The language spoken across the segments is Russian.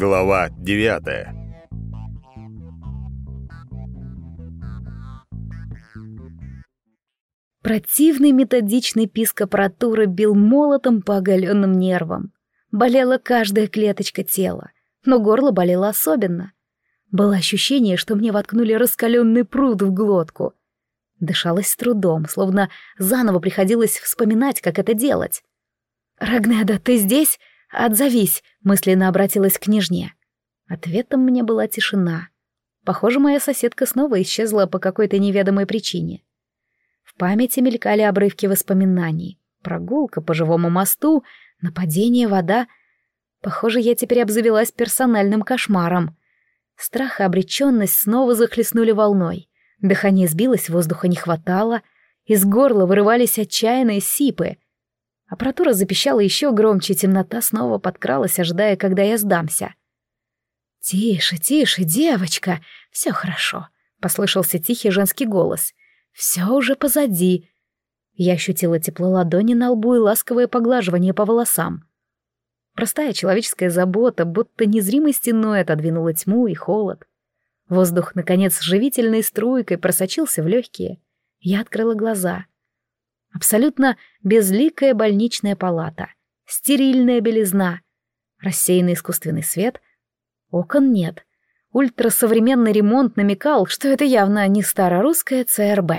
Глава девятая. Противный методичный писк аппаратуры бил молотом по оголенным нервам. Болела каждая клеточка тела, но горло болело особенно. Было ощущение, что мне воткнули раскаленный пруд в глотку. Дышалось с трудом, словно заново приходилось вспоминать, как это делать. «Рагнеда, ты здесь? Отзовись!» — мысленно обратилась к княжне. Ответом мне была тишина. Похоже, моя соседка снова исчезла по какой-то неведомой причине. В памяти мелькали обрывки воспоминаний. Прогулка по живому мосту, нападение, вода. Похоже, я теперь обзавелась персональным кошмаром. Страх и обреченность снова захлестнули волной. Дыхание сбилось, воздуха не хватало. Из горла вырывались отчаянные сипы. Аппаратура запищала еще громче, темнота снова подкралась, ожидая, когда я сдамся. «Тише, тише, девочка, все хорошо», — послышался тихий женский голос. «Все уже позади». Я ощутила тепло ладони на лбу и ласковое поглаживание по волосам. Простая человеческая забота, будто незримой стеной отодвинула тьму и холод. Воздух, наконец, живительной струйкой просочился в легкие. Я открыла глаза. Абсолютно безликая больничная палата, стерильная белизна, рассеянный искусственный свет — Окон нет. Ультрасовременный ремонт намекал, что это явно не старорусская ЦРБ.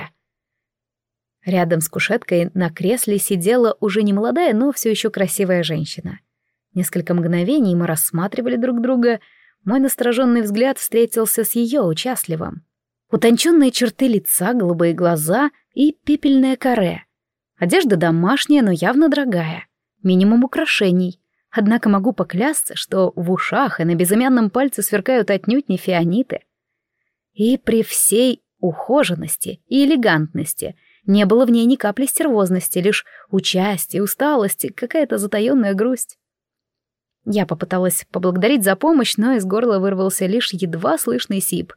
Рядом с кушеткой на кресле сидела уже не молодая, но все еще красивая женщина. Несколько мгновений мы рассматривали друг друга. Мой настороженный взгляд встретился с ее участливым. Утонченные черты лица, голубые глаза и пепельное каре. Одежда домашняя, но явно дорогая. Минимум украшений. Однако могу поклясться, что в ушах и на безымянном пальце сверкают отнюдь не фианиты. И при всей ухоженности и элегантности не было в ней ни капли стервозности, лишь участие, усталости, какая-то затаённая грусть. Я попыталась поблагодарить за помощь, но из горла вырвался лишь едва слышный сип.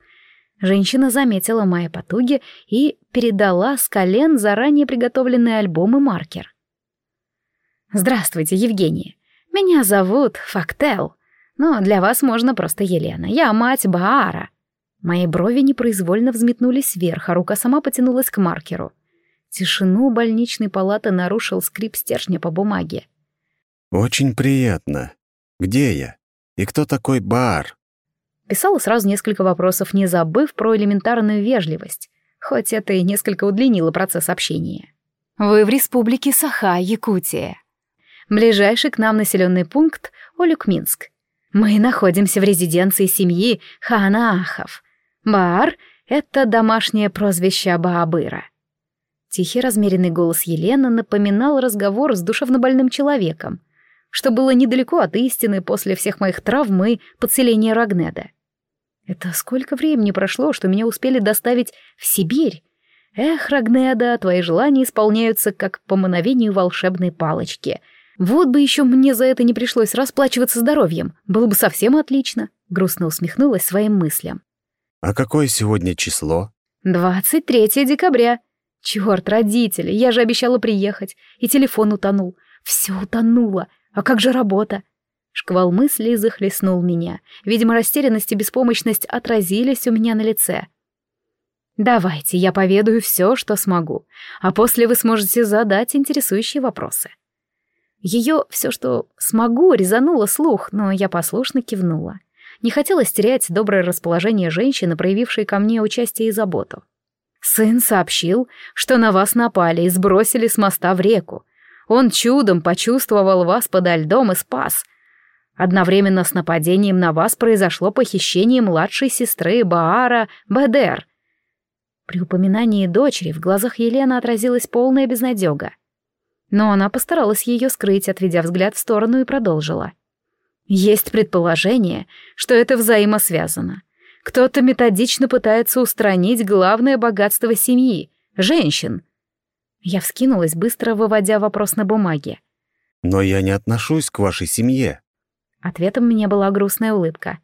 Женщина заметила мои потуги и передала с колен заранее приготовленный альбом и маркер. «Здравствуйте, Евгения. Меня зовут Фактел, но для вас можно просто Елена. Я мать Баара». Мои брови непроизвольно взметнулись вверх, а рука сама потянулась к маркеру. Тишину больничной палаты нарушил скрип стержня по бумаге. «Очень приятно. Где я? И кто такой Баар?» Писала сразу несколько вопросов, не забыв про элементарную вежливость, хоть это и несколько удлинило процесс общения. «Вы в республике Саха, Якутия. Ближайший к нам населенный пункт — Олюкминск. Мы находимся в резиденции семьи Ханаахов. Баар — это домашнее прозвище Баабыра. Тихий размеренный голос Елены напоминал разговор с душевнобольным человеком, что было недалеко от истины после всех моих травм и подселения Рагнеда. Это сколько времени прошло, что меня успели доставить в Сибирь? Эх, Рагнеда, твои желания исполняются как по мановению волшебной палочки — вот бы еще мне за это не пришлось расплачиваться здоровьем, было бы совсем отлично, грустно усмехнулась своим мыслям. А какое сегодня число? 23 декабря. Черт, родители, я же обещала приехать, и телефон утонул. Все утонуло. А как же работа? Шквал мыслей захлестнул меня. Видимо, растерянность и беспомощность отразились у меня на лице. Давайте, я поведаю все, что смогу, а после вы сможете задать интересующие вопросы. Ее все, что смогу, резануло слух, но я послушно кивнула. Не хотелось терять доброе расположение женщины, проявившей ко мне участие и заботу. Сын сообщил, что на вас напали и сбросили с моста в реку. Он чудом почувствовал вас подо льдом и спас. Одновременно с нападением на вас произошло похищение младшей сестры Баара Бедер. При упоминании дочери в глазах Елены отразилась полная безнадега но она постаралась ее скрыть, отведя взгляд в сторону и продолжила. Есть предположение, что это взаимосвязано. Кто-то методично пытается устранить главное богатство семьи — женщин. Я вскинулась, быстро выводя вопрос на бумаге. «Но я не отношусь к вашей семье». Ответом мне была грустная улыбка.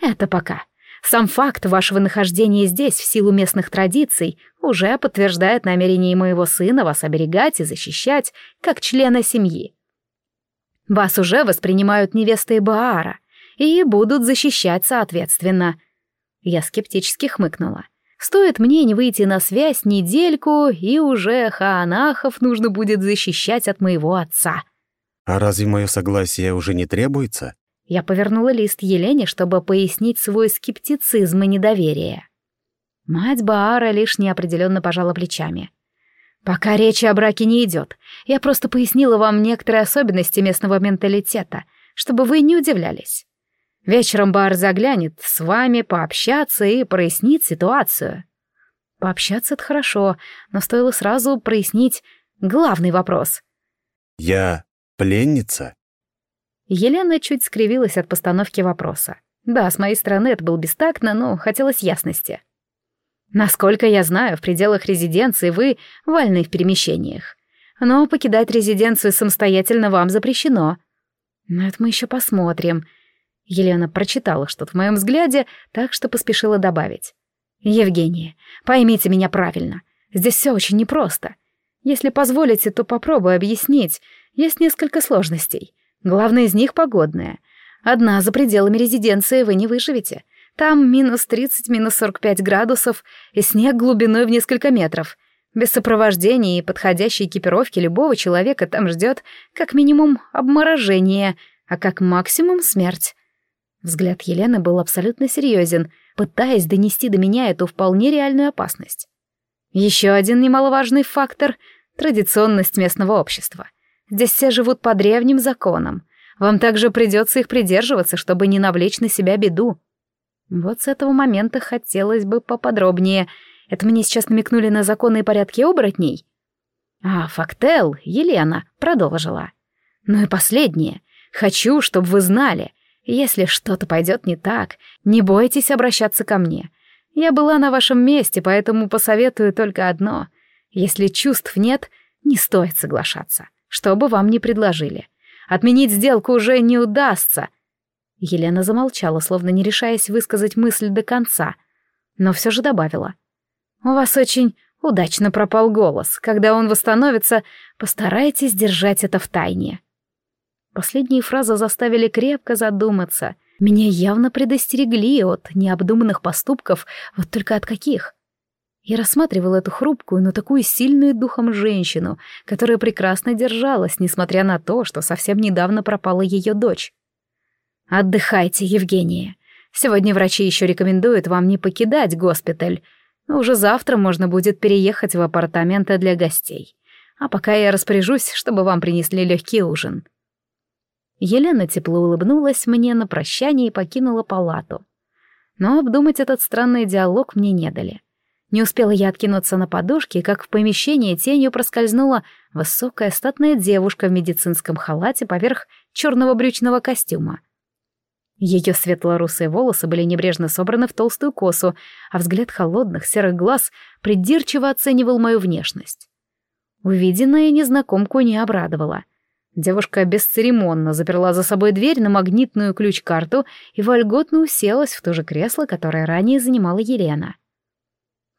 «Это пока. Сам факт вашего нахождения здесь в силу местных традиций уже подтверждает намерение моего сына вас оберегать и защищать, как члена семьи. Вас уже воспринимают невестой Баара, и будут защищать соответственно. Я скептически хмыкнула. Стоит мне не выйти на связь недельку, и уже Хаанахов нужно будет защищать от моего отца. А разве мое согласие уже не требуется? Я повернула лист Елене, чтобы пояснить свой скептицизм и недоверие. Мать Баара лишь неопределенно пожала плечами. «Пока речи о браке не идет. Я просто пояснила вам некоторые особенности местного менталитета, чтобы вы не удивлялись. Вечером Баар заглянет с вами пообщаться и прояснит ситуацию». Пообщаться — это хорошо, но стоило сразу прояснить главный вопрос. «Я пленница?» Елена чуть скривилась от постановки вопроса. Да, с моей стороны это было бестактно, но хотелось ясности. Насколько я знаю, в пределах резиденции вы вольны в перемещениях. Но покидать резиденцию самостоятельно вам запрещено. Но это мы еще посмотрим. Елена прочитала что-то в моем взгляде, так что поспешила добавить. Евгения, поймите меня правильно. Здесь все очень непросто. Если позволите, то попробую объяснить. Есть несколько сложностей. Главная из них — погодная. Одна за пределами резиденции вы не выживете. Там минус 30, минус 45 градусов и снег глубиной в несколько метров. Без сопровождения и подходящей экипировки любого человека там ждет как минимум обморожение, а как максимум смерть. Взгляд Елены был абсолютно серьезен, пытаясь донести до меня эту вполне реальную опасность. Еще один немаловажный фактор — традиционность местного общества. Здесь все живут по древним законам. Вам также придется их придерживаться, чтобы не навлечь на себя беду. Вот с этого момента хотелось бы поподробнее. Это мне сейчас намекнули на законы и порядки оборотней? А Фактел, Елена, продолжила. Ну и последнее. Хочу, чтобы вы знали. Если что-то пойдет не так, не бойтесь обращаться ко мне. Я была на вашем месте, поэтому посоветую только одно. Если чувств нет, не стоит соглашаться, что бы вам ни предложили. Отменить сделку уже не удастся — Елена замолчала, словно не решаясь высказать мысль до конца, но все же добавила. «У вас очень удачно пропал голос. Когда он восстановится, постарайтесь держать это в тайне». Последние фразы заставили крепко задуматься. Меня явно предостерегли от необдуманных поступков, вот только от каких. Я рассматривала эту хрупкую, но такую сильную духом женщину, которая прекрасно держалась, несмотря на то, что совсем недавно пропала ее дочь. Отдыхайте, Евгения. Сегодня врачи еще рекомендуют вам не покидать госпиталь. Но уже завтра можно будет переехать в апартаменты для гостей. А пока я распоряжусь, чтобы вам принесли легкий ужин. Елена тепло улыбнулась мне на прощание и покинула палату. Но обдумать этот странный диалог мне не дали. Не успела я откинуться на подушке, как в помещении тенью проскользнула высокая статная девушка в медицинском халате поверх черного брючного костюма. Ее светло-русые волосы были небрежно собраны в толстую косу, а взгляд холодных серых глаз придирчиво оценивал мою внешность. Увиденное незнакомку не обрадовало. Девушка бесцеремонно заперла за собой дверь на магнитную ключ-карту и вольготно уселась в то же кресло, которое ранее занимала Елена.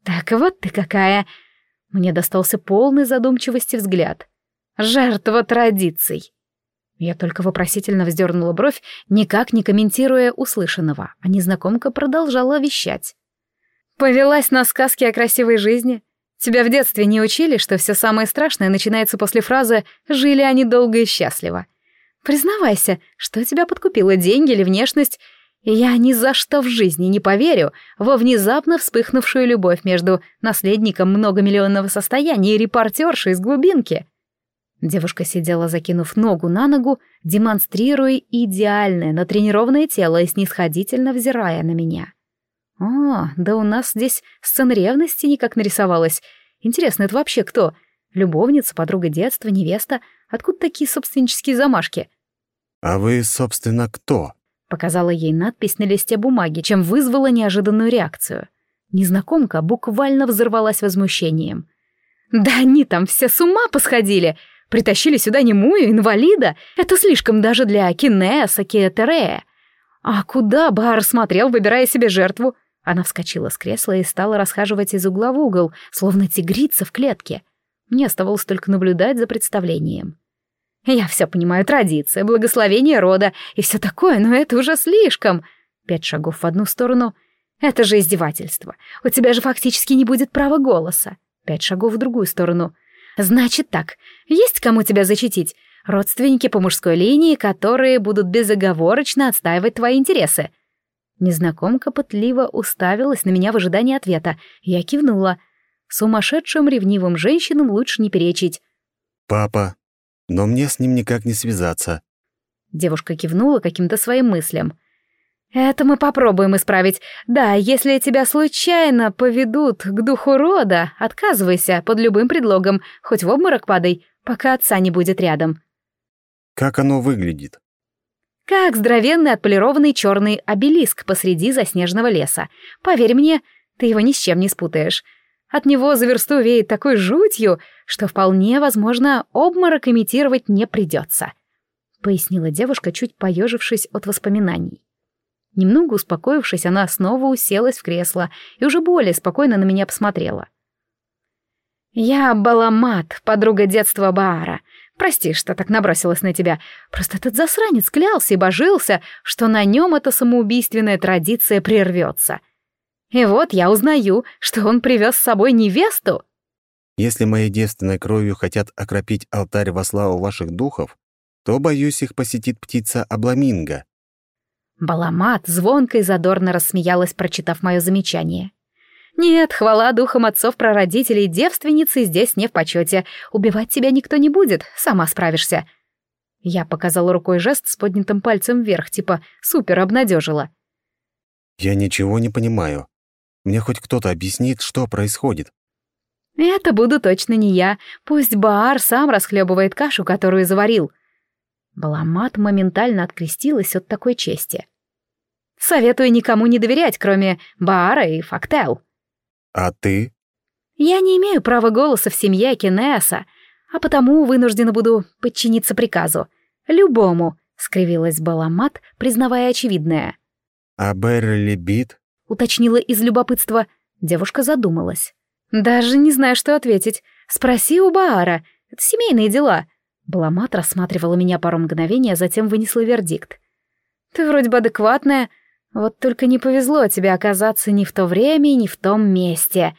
«Так вот ты какая!» Мне достался полный задумчивости взгляд. «Жертва традиций!» Я только вопросительно вздернула бровь, никак не комментируя услышанного, а незнакомка продолжала вещать. «Повелась на сказки о красивой жизни? Тебя в детстве не учили, что все самое страшное начинается после фразы «жили они долго и счастливо». Признавайся, что тебя подкупило, деньги или внешность, я ни за что в жизни не поверю во внезапно вспыхнувшую любовь между наследником многомиллионного состояния и репортершей из глубинки. Девушка сидела, закинув ногу на ногу, демонстрируя идеальное натренированное тело и снисходительно взирая на меня. «О, да у нас здесь сцена ревности никак нарисовалась. Интересно, это вообще кто? Любовница, подруга детства, невеста? Откуда такие собственнические замашки?» «А вы, собственно, кто?» Показала ей надпись на листе бумаги, чем вызвала неожиданную реакцию. Незнакомка буквально взорвалась возмущением. «Да они там все с ума посходили! Притащили сюда немую, инвалида. Это слишком даже для Кинеса Киэтерея. А куда Бар смотрел, выбирая себе жертву? Она вскочила с кресла и стала расхаживать из угла в угол, словно тигрица в клетке. Мне оставалось только наблюдать за представлением. Я все понимаю, традиция, благословение рода и все такое, но это уже слишком. Пять шагов в одну сторону. Это же издевательство. У тебя же фактически не будет права голоса. Пять шагов в другую сторону. Значит так, есть кому тебя защитить? Родственники по мужской линии, которые будут безоговорочно отстаивать твои интересы. Незнакомка пытливо уставилась на меня в ожидании ответа. Я кивнула. Сумасшедшим ревнивым женщинам лучше не перечить. «Папа, но мне с ним никак не связаться». Девушка кивнула каким-то своим мыслям. «Это мы попробуем исправить. Да, если тебя случайно поведут к духу рода, отказывайся под любым предлогом, хоть в обморок падай, пока отца не будет рядом». «Как оно выглядит?» «Как здоровенный отполированный черный обелиск посреди заснеженного леса. Поверь мне, ты его ни с чем не спутаешь. От него за версту веет такой жутью, что вполне возможно обморок имитировать не придется», — пояснила девушка, чуть поежившись от воспоминаний. Немного успокоившись, она снова уселась в кресло и уже более спокойно на меня посмотрела. «Я Баламат, подруга детства Баара. Прости, что так набросилась на тебя. Просто этот засранец клялся и божился, что на нем эта самоубийственная традиция прервется. И вот я узнаю, что он привез с собой невесту». «Если моей девственной кровью хотят окропить алтарь во славу ваших духов, то, боюсь, их посетит птица Абламинго», Баламат звонко и задорно рассмеялась, прочитав мое замечание. «Нет, хвала духом отцов-прародителей, девственницы здесь не в почете. Убивать тебя никто не будет, сама справишься». Я показала рукой жест с поднятым пальцем вверх, типа «супер, обнадежила». «Я ничего не понимаю. Мне хоть кто-то объяснит, что происходит». «Это буду точно не я. Пусть Баар сам расхлебывает кашу, которую заварил». Баламат моментально открестилась от такой чести. Советую никому не доверять, кроме Баара и Фактел. А ты? Я не имею права голоса в семье Кенеса, а потому вынуждена буду подчиниться приказу. Любому, — скривилась Баламат, признавая очевидное. А Берли Бит? — уточнила из любопытства. Девушка задумалась. «Даже не знаю, что ответить. Спроси у Баара. Это семейные дела». Баламат рассматривала меня пару мгновений, а затем вынесла вердикт. «Ты вроде бы адекватная, вот только не повезло тебе оказаться ни в то время, ни в том месте.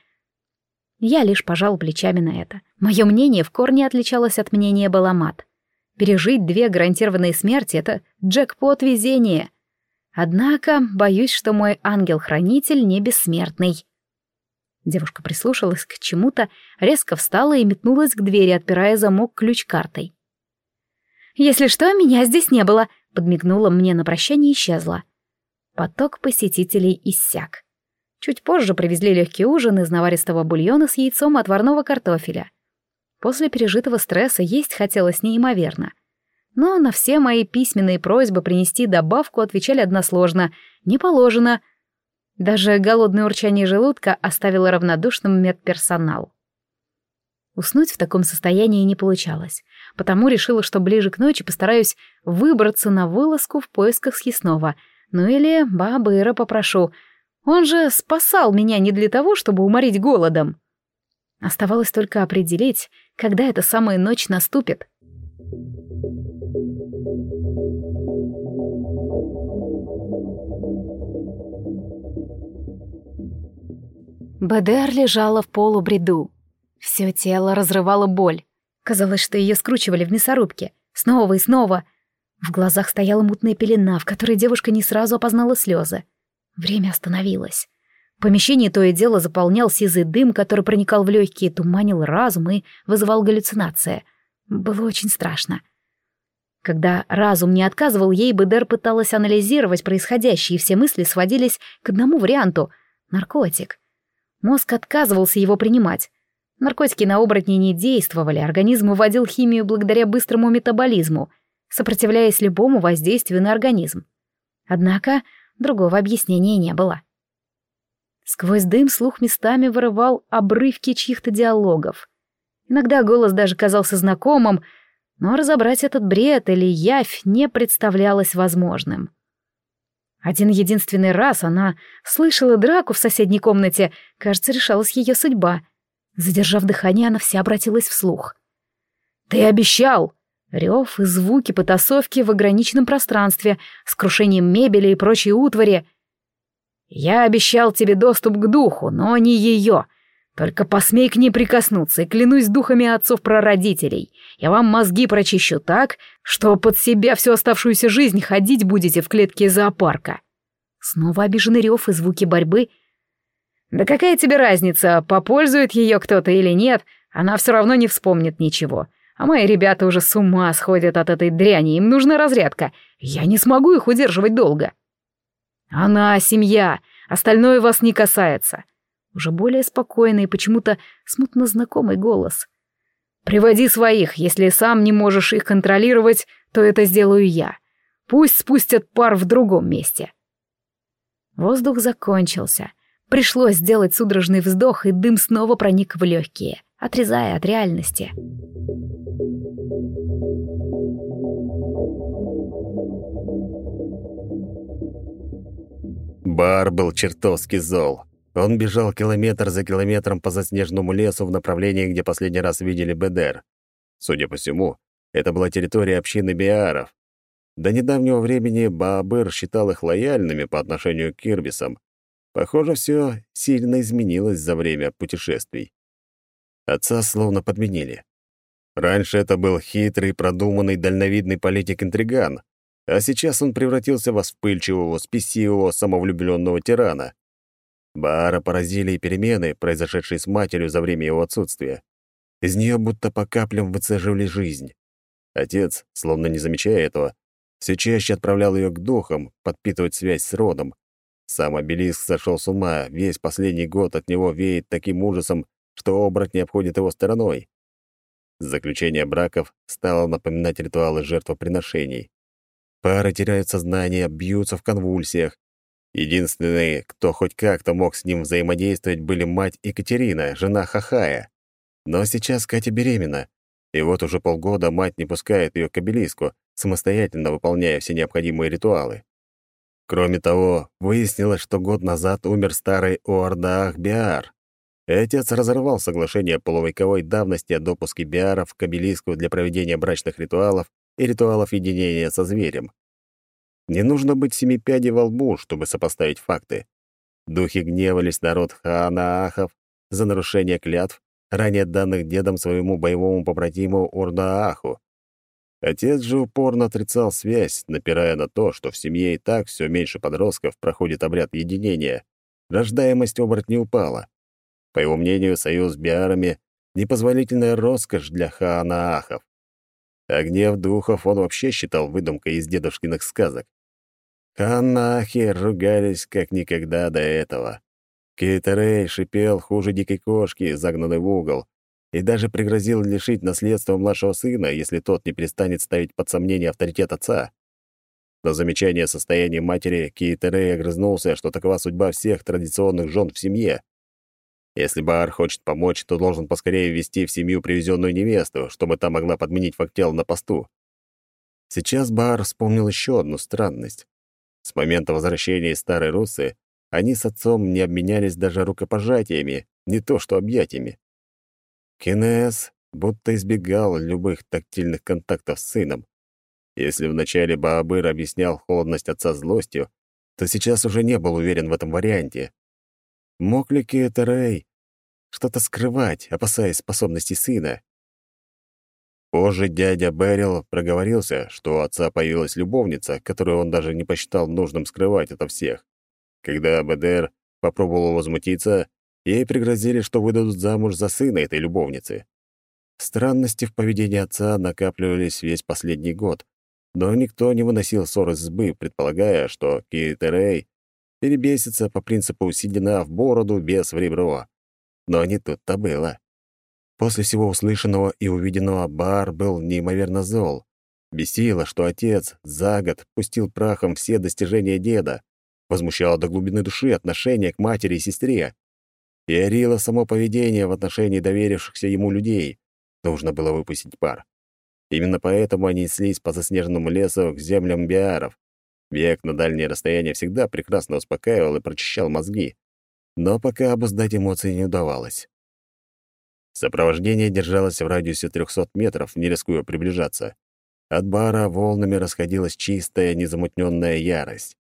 Я лишь пожал плечами на это. Мое мнение в корне отличалось от мнения Баламат. Пережить две гарантированные смерти — это джекпот везения. Однако, боюсь, что мой ангел-хранитель не бессмертный. Девушка прислушалась к чему-то, резко встала и метнулась к двери, отпирая замок ключ-картой. «Если что, меня здесь не было», — подмигнула мне на прощание и исчезла. Поток посетителей иссяк. Чуть позже привезли легкий ужин из наваристого бульона с яйцом отварного картофеля. После пережитого стресса есть хотелось неимоверно. Но на все мои письменные просьбы принести добавку отвечали односложно «не положено». Даже голодное урчание желудка оставило равнодушным медперсонал. Уснуть в таком состоянии не получалось, потому решила, что ближе к ночи постараюсь выбраться на вылазку в поисках съестного — ну или бабыра попрошу. Он же спасал меня не для того, чтобы уморить голодом. Оставалось только определить, когда эта самая ночь наступит. БДР лежала в полубреду. Все тело разрывало боль. Казалось, что ее скручивали в мясорубке. Снова и снова. В глазах стояла мутная пелена, в которой девушка не сразу опознала слезы. Время остановилось. Помещение то и дело заполнял сизый дым, который проникал в легкие, туманил разум и вызывал галлюцинации. Было очень страшно. Когда разум не отказывал ей, Бедер пыталась анализировать происходящее, и все мысли сводились к одному варианту — наркотик. Мозг отказывался его принимать. Наркотики на оборотни не действовали, организм выводил химию благодаря быстрому метаболизму — сопротивляясь любому воздействию на организм. Однако другого объяснения не было. Сквозь дым слух местами вырывал обрывки чьих-то диалогов. Иногда голос даже казался знакомым, но разобрать этот бред или явь не представлялось возможным. Один единственный раз она слышала драку в соседней комнате, кажется, решалась ее судьба. Задержав дыхание, она вся обратилась вслух. «Ты обещал!» Рев и звуки потасовки в ограниченном пространстве, с крушением мебели и прочей утвари. «Я обещал тебе доступ к духу, но не ее. Только посмей к ней прикоснуться и клянусь духами отцов-прародителей. Я вам мозги прочищу так, что под себя всю оставшуюся жизнь ходить будете в клетке зоопарка». Снова обиженный рев и звуки борьбы. «Да какая тебе разница, попользует ее кто-то или нет, она все равно не вспомнит ничего. А мои ребята уже с ума сходят от этой дряни, им нужна разрядка. Я не смогу их удерживать долго. Она семья, остальное вас не касается. Уже более спокойный и почему-то смутно знакомый голос. Приводи своих, если сам не можешь их контролировать, то это сделаю я. Пусть спустят пар в другом месте. Воздух закончился. Пришлось сделать судорожный вздох, и дым снова проник в легкие, отрезая от реальности. Бар был чертовски зол. Он бежал километр за километром по заснеженному лесу в направлении, где последний раз видели Бедер. Судя по всему, это была территория общины биаров. До недавнего времени Баабыр считал их лояльными по отношению к кирбисам. Похоже, все сильно изменилось за время путешествий. Отца словно подменили. Раньше это был хитрый, продуманный, дальновидный политик-интриган, а сейчас он превратился во вспыльчивого, спесивого, самовлюбленного тирана. Баара поразили и перемены, произошедшие с матерью за время его отсутствия. Из нее будто по каплям выцеживали жизнь. Отец, словно не замечая этого, все чаще отправлял ее к духам, подпитывать связь с родом. Сам обелиск сошел с ума, весь последний год от него веет таким ужасом, что оборотни обходит его стороной. Заключение браков стало напоминать ритуалы жертвоприношений. Пары теряют сознание, бьются в конвульсиях. Единственные, кто хоть как-то мог с ним взаимодействовать, были мать Екатерина, жена Хахая. Но сейчас Катя беременна, и вот уже полгода мать не пускает ее к обелиску, самостоятельно выполняя все необходимые ритуалы. Кроме того, выяснилось, что год назад умер старый Уардаах Биар. Отец разорвал соглашение полувековой давности о допуске биаров к обелиску для проведения брачных ритуалов и ритуалов единения со зверем. Не нужно быть семипядей во лбу, чтобы сопоставить факты. Духи гневались народ Хаанаахов за нарушение клятв, ранее данных дедом своему боевому побратиму Урдааху. Отец же упорно отрицал связь, напирая на то, что в семье и так все меньше подростков проходит обряд единения. Рождаемость оборотней упала. По его мнению, союз с биарами — непозволительная роскошь для хаанаахов. А гнев духов он вообще считал выдумкой из дедушкиных сказок. Ханаахи ругались как никогда до этого. Кейтерей шипел хуже дикой кошки, загнанной в угол, и даже пригрозил лишить наследства младшего сына, если тот не перестанет ставить под сомнение авторитет отца. На замечание состояния матери Кейтерей огрызнулся, что такова судьба всех традиционных жен в семье. Если Баар хочет помочь, то должен поскорее ввести в семью привезенную невесту, чтобы та могла подменить фактел на посту. Сейчас Баар вспомнил еще одну странность. С момента возвращения из Старой Руссы они с отцом не обменялись даже рукопожатиями, не то что объятиями. Кинес будто избегал любых тактильных контактов с сыном. Если вначале Баабыр объяснял холодность отца злостью, то сейчас уже не был уверен в этом варианте. Мог ли Киэтерей что-то скрывать, опасаясь способностей сына? Позже дядя Берил проговорился, что у отца появилась любовница, которую он даже не посчитал нужным скрывать ото всех. Когда БДР попробовал возмутиться, ей пригрозили, что выдадут замуж за сына этой любовницы. Странности в поведении отца накапливались весь последний год, но никто не выносил ссоры с Бы, предполагая, что Китерей перебесится по принципу «седина в бороду, без в ребро». Но не тут-то было. После всего услышанного и увиденного Бар был неимоверно зол. Бесило, что отец за год пустил прахом все достижения деда, возмущало до глубины души отношение к матери и сестре. И орило само поведение в отношении доверившихся ему людей. Нужно было выпустить пар. Именно поэтому они неслись по заснеженному лесу к землям биаров, Бег на дальние расстояния всегда прекрасно успокаивал и прочищал мозги. Но пока обуздать эмоции не удавалось. Сопровождение держалось в радиусе 300 метров, не рискуя приближаться. От бара волнами расходилась чистая, незамутненная ярость.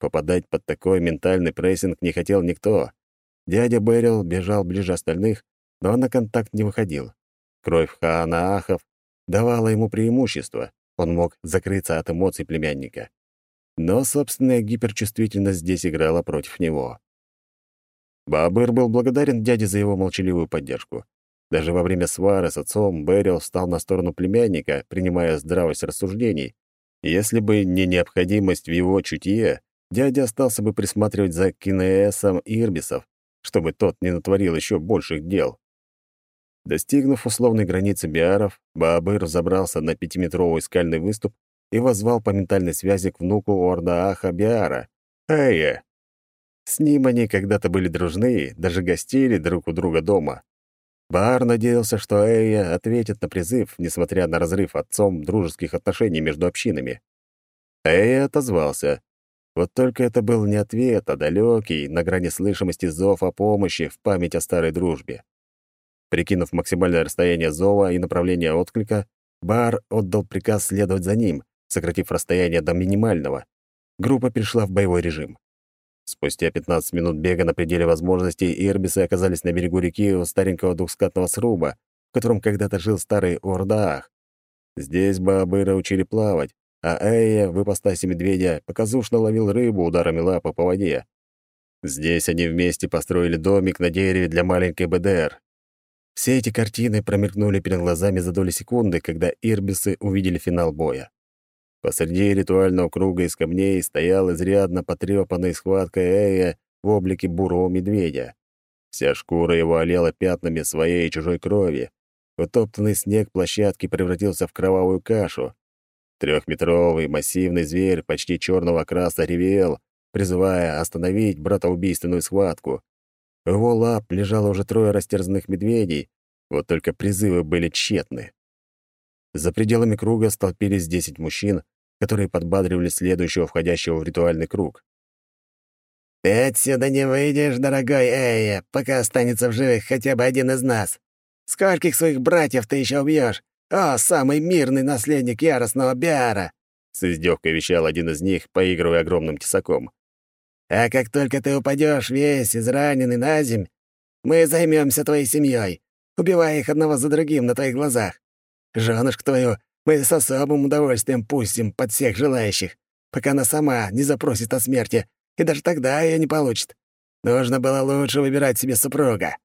Попадать под такой ментальный прессинг не хотел никто. Дядя Берил бежал ближе остальных, но на контакт не выходил. Кровь Хаана Ахов давала ему преимущество. Он мог закрыться от эмоций племянника. Но собственная гиперчувствительность здесь играла против него. Баабыр был благодарен дяде за его молчаливую поддержку. Даже во время свары с отцом Берил встал на сторону племянника, принимая здравость рассуждений. Если бы не необходимость в его чутье, дядя остался бы присматривать за кинеесом Ирбисов, чтобы тот не натворил еще больших дел. Достигнув условной границы биаров, Баабыр забрался на пятиметровый скальный выступ и возвал по ментальной связи к внуку Ордааха Биара, Эя. С ним они когда-то были дружны, даже гостили друг у друга дома. Баар надеялся, что Эя ответит на призыв, несмотря на разрыв отцом дружеских отношений между общинами. Эя отозвался. Вот только это был не ответ, а далекий, на грани слышимости зов о помощи в память о старой дружбе. Прикинув максимальное расстояние зова и направление отклика, Бар отдал приказ следовать за ним, сократив расстояние до минимального. Группа перешла в боевой режим. Спустя 15 минут бега на пределе возможностей ирбисы оказались на берегу реки у старенького двухскатного сруба, в котором когда-то жил старый Ордаах. Здесь Баабыра учили плавать, а Эя в ипостаси медведя показушно ловил рыбу ударами лапы по воде. Здесь они вместе построили домик на дереве для маленькой БДР. Все эти картины промелькнули перед глазами за доли секунды, когда ирбисы увидели финал боя. Посреди ритуального круга из камней стоял изрядно потрепанный схваткой Эя в облике бурого медведя. Вся шкура его олела пятнами своей и чужой крови. Утоптанный снег площадки превратился в кровавую кашу. Трехметровый массивный зверь почти черного окраса ревел, призывая остановить братоубийственную схватку. У его лап лежало уже трое растерзанных медведей, вот только призывы были тщетны. За пределами круга столпились десять мужчин, которые подбадривали следующего входящего в ритуальный круг. «Ты отсюда не выйдешь, дорогой Эйя, пока останется в живых хотя бы один из нас. Скольких своих братьев ты еще убьешь? О, самый мирный наследник яростного Биара!» С издевкой вещал один из них, поигрывая огромным тесаком. «А как только ты упадешь весь израненный на земь, мы займемся твоей семьей, убивая их одного за другим на твоих глазах. Женушку твою мы с особым удовольствием пустим под всех желающих, пока она сама не запросит о смерти, и даже тогда ее не получит. Нужно было лучше выбирать себе супруга».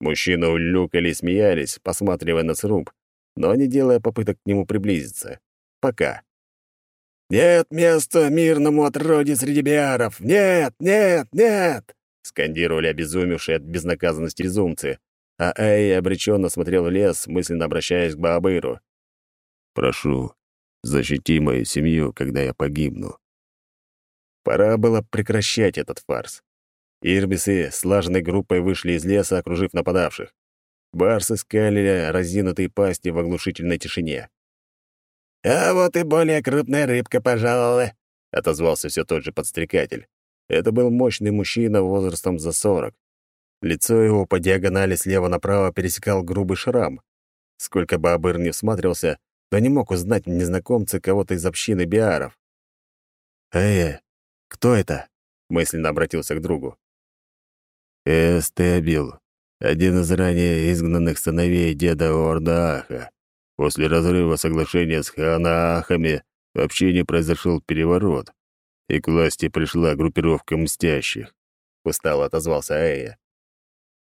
Мужчины улюкали и смеялись, посматривая на сруб, но не делая попыток к нему приблизиться. Пока. «Нет места мирному отродью среди биаров! Нет, нет, нет!» скандировали обезумевшие от безнаказанности резумцы, а Эй обреченно смотрел в лес, мысленно обращаясь к Баабыру. «Прошу, защити мою семью, когда я погибну». Пора было прекращать этот фарс. Ирбисы слаженной группой вышли из леса, окружив нападавших. Барсы скалили разинутые пасти в оглушительной тишине. «А вот и более крупная рыбка пожаловала», — отозвался все тот же подстрекатель. Это был мощный мужчина возрастом за сорок. Лицо его по диагонали слева направо пересекал грубый шрам. Сколько бы Абыр не всматривался, но не мог узнать в незнакомце кого-то из общины биаров. «Эй, кто это?» — мысленно обратился к другу. «Эстебил, один из ранее изгнанных сыновей деда Ордааха. После разрыва соглашения с Ханаахами в общине произошел переворот, и к власти пришла группировка мстящих», — устало отозвался Эя.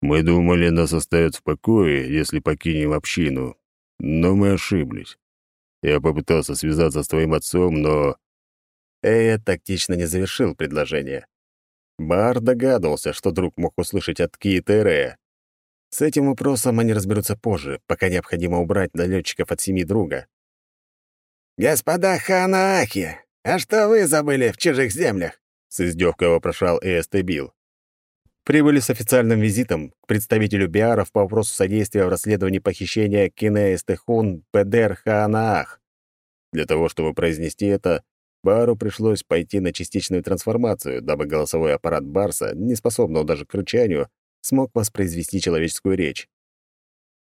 Мы думали, нас оставят в покое, если покинем общину. Но мы ошиблись. Я попытался связаться с твоим отцом, но...» Эя тактично не завершил предложение. Бар догадывался, что друг мог услышать от Эрея. С этим вопросом они разберутся позже, пока необходимо убрать налетчиков от семьи друга. «Господа Ханаахи, а что вы забыли в чужих землях?» — с издевкой вопрошал Эстебил прибыли с официальным визитом к представителю Биаров по вопросу содействия в расследовании похищения Кинеэстехун Педер Хаанаах. Для того, чтобы произнести это, Бару пришлось пойти на частичную трансформацию, дабы голосовой аппарат Барса, не даже к рычанию, смог воспроизвести человеческую речь.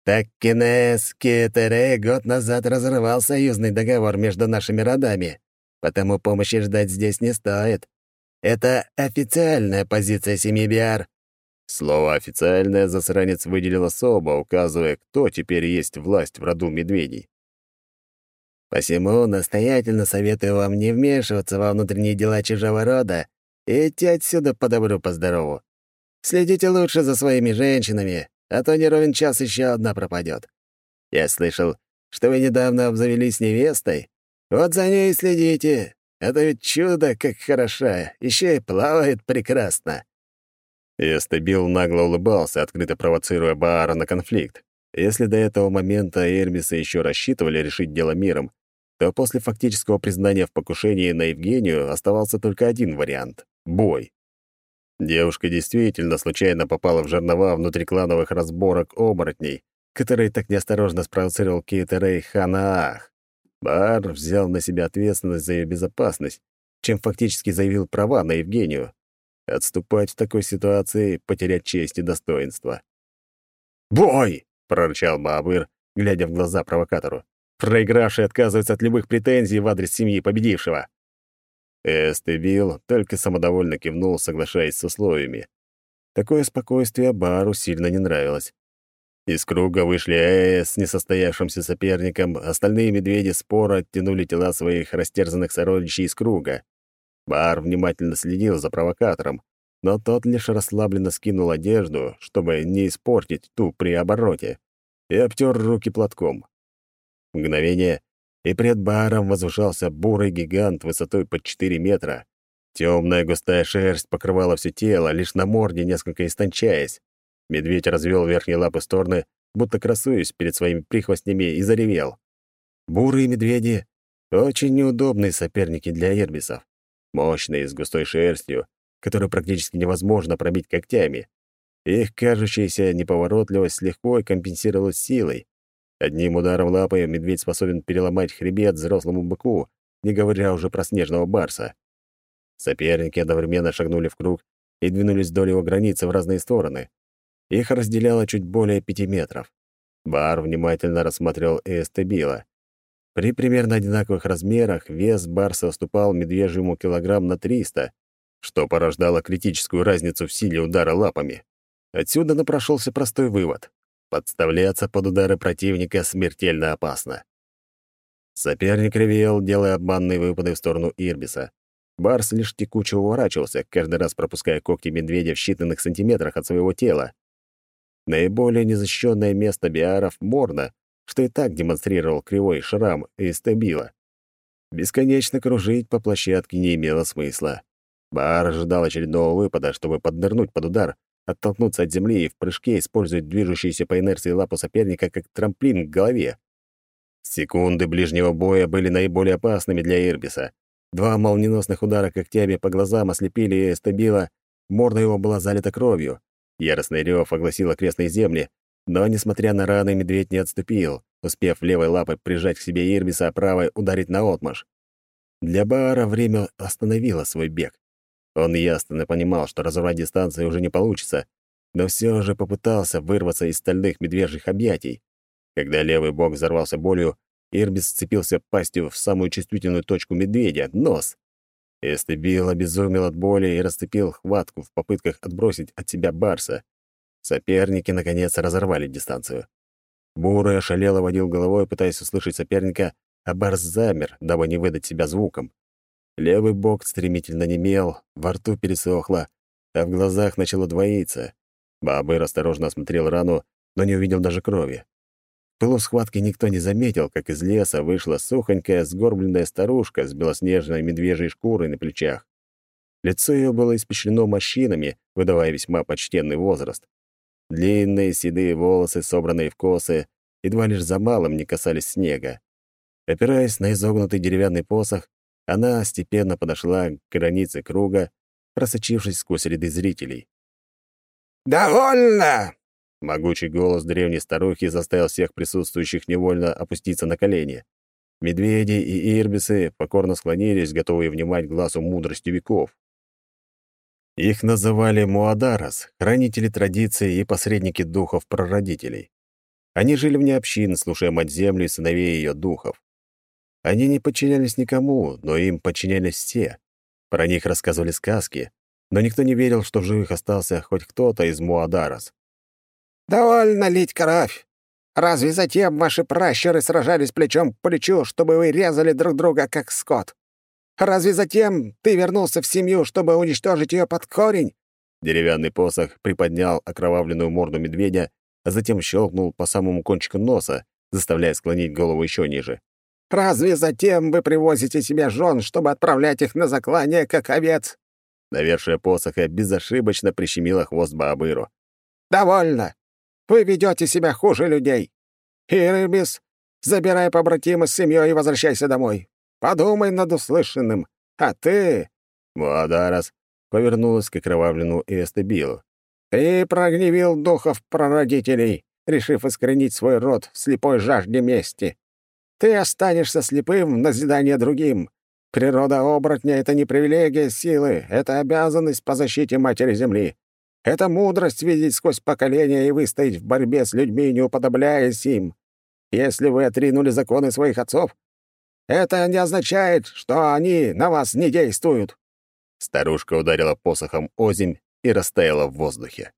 Так Кинес Киэтере год назад разорвал союзный договор между нашими родами, потому помощи ждать здесь не стоит. Это официальная позиция семьи Биар». Слово «официальное» засранец выделил особо, указывая, кто теперь есть власть в роду медведей. «Посему настоятельно советую вам не вмешиваться во внутренние дела чужого рода и идти отсюда по добру, по здорову. Следите лучше за своими женщинами, а то не ровен час еще одна пропадет. Я слышал, что вы недавно обзавелись невестой. Вот за ней следите. Это ведь чудо, как хороша, еще и плавает прекрасно». Эстебил нагло улыбался, открыто провоцируя Баара на конфликт. Если до этого момента Эрмисы еще рассчитывали решить дело миром, то после фактического признания в покушении на Евгению оставался только один вариант — бой. Девушка действительно случайно попала в жернова внутриклановых разборок оборотней, которые так неосторожно спровоцировал Кейтерей Ханаах. Бар взял на себя ответственность за ее безопасность, чем фактически заявил права на Евгению. Отступать в такой ситуации — потерять честь и достоинство. «Бой!» — прорычал Баабыр, глядя в глаза провокатору. «Проигравший отказывается от любых претензий в адрес семьи победившего». Эстебил только самодовольно кивнул, соглашаясь с условиями. Такое спокойствие Бару сильно не нравилось. Из круга вышли Эс с несостоявшимся соперником, остальные медведи споро оттянули тела своих растерзанных сородичей из круга. Бар внимательно следил за провокатором, но тот лишь расслабленно скинул одежду, чтобы не испортить ту при обороте, и обтер руки платком. Мгновение, и пред баром возвышался бурый гигант высотой под 4 метра. Темная густая шерсть покрывала все тело, лишь на морде несколько истончаясь. Медведь развел верхние лапы в стороны, будто красуясь перед своими прихвостнями, и заревел. Бурые медведи — очень неудобные соперники для эрбисов. Мощные, с густой шерстью, которую практически невозможно пробить когтями. Их кажущаяся неповоротливость легко компенсировалась силой. Одним ударом лапы медведь способен переломать хребет взрослому быку, не говоря уже про снежного барса. Соперники одновременно шагнули в круг и двинулись вдоль его границы в разные стороны. Их разделяло чуть более пяти метров. Бар внимательно рассмотрел Эстебила. При примерно одинаковых размерах вес барса уступал медвежьему килограмм на 300, что порождало критическую разницу в силе удара лапами. Отсюда напрошелся простой вывод. Подставляться под удары противника смертельно опасно. Соперник ревел, делая обманные выпады в сторону Ирбиса. Барс лишь текуче уворачивался, каждый раз пропуская когти медведя в считанных сантиметрах от своего тела. Наиболее незащищенное место биаров — морда, что и так демонстрировал кривой шрам из стабила. Бесконечно кружить по площадке не имело смысла. Бар ожидал очередного выпада, чтобы поднырнуть под удар, оттолкнуться от земли и в прыжке использовать движущуюся по инерции лапу соперника как трамплин к голове. Секунды ближнего боя были наиболее опасными для Ирбиса. Два молниеносных удара когтями по глазам ослепили Эстабила, морда его была залита кровью. Яростный рев огласил окрестные земли, но, несмотря на раны, медведь не отступил, успев левой лапой прижать к себе Ирбиса, а правой ударить на отмаш. Для Баара время остановило свой бег. Он ясно понимал, что разорвать дистанцию уже не получится, но все же попытался вырваться из стальных медвежьих объятий. Когда левый бок взорвался болью, Ирбис сцепился пастью в самую чувствительную точку медведя — нос. Эстебил обезумел от боли и расцепил хватку в попытках отбросить от себя Барса. Соперники, наконец, разорвали дистанцию. Бурый ошалело водил головой, пытаясь услышать соперника, а Барс замер, дабы не выдать себя звуком. Левый бок стремительно немел, во рту пересохло, а в глазах начало двоиться. Бабыр осторожно осмотрел рану, но не увидел даже крови. Пылу схватки никто не заметил, как из леса вышла сухонькая, сгорбленная старушка с белоснежной медвежьей шкурой на плечах. Лицо ее было испещрено морщинами, выдавая весьма почтенный возраст. Длинные седые волосы, собранные в косы, едва лишь за малым не касались снега. Опираясь на изогнутый деревянный посох, она степенно подошла к границе круга, просочившись сквозь ряды зрителей. «Довольно!» Могучий голос древней старухи заставил всех присутствующих невольно опуститься на колени. Медведи и ирбисы покорно склонились, готовые внимать глазу мудрости веков. Их называли Муадарас, хранители традиций и посредники духов прародителей. Они жили вне общин, слушая мать-землю и сыновей ее духов. Они не подчинялись никому, но им подчинялись все. Про них рассказывали сказки, но никто не верил, что в живых остался хоть кто-то из Муадарас. «Довольно лить кровь! Разве затем ваши пращуры сражались плечом к плечу, чтобы вы резали друг друга, как скот? Разве затем ты вернулся в семью, чтобы уничтожить ее под корень?» Деревянный посох приподнял окровавленную морду медведя, а затем щелкнул по самому кончику носа, заставляя склонить голову еще ниже. «Разве затем вы привозите себе жен, чтобы отправлять их на заклание, как овец?» Навершие посоха безошибочно прищемило хвост Баабыру. «Довольно! Вы ведете себя хуже людей. Ирбис, забирай побратима с семьей и возвращайся домой. Подумай над услышанным. А ты...» Муадарас повернулась к окровавленному Эстебилу. «Ты прогневил духов прародителей, решив искоренить свой род в слепой жажде мести. Ты останешься слепым в назидание другим. Природа оборотня — это не привилегия силы, это обязанность по защите Матери Земли. Это мудрость видеть сквозь поколения и выстоять в борьбе с людьми, не уподобляясь им. Если вы отринули законы своих отцов, это не означает, что они на вас не действуют». Старушка ударила посохом озимь и растаяла в воздухе.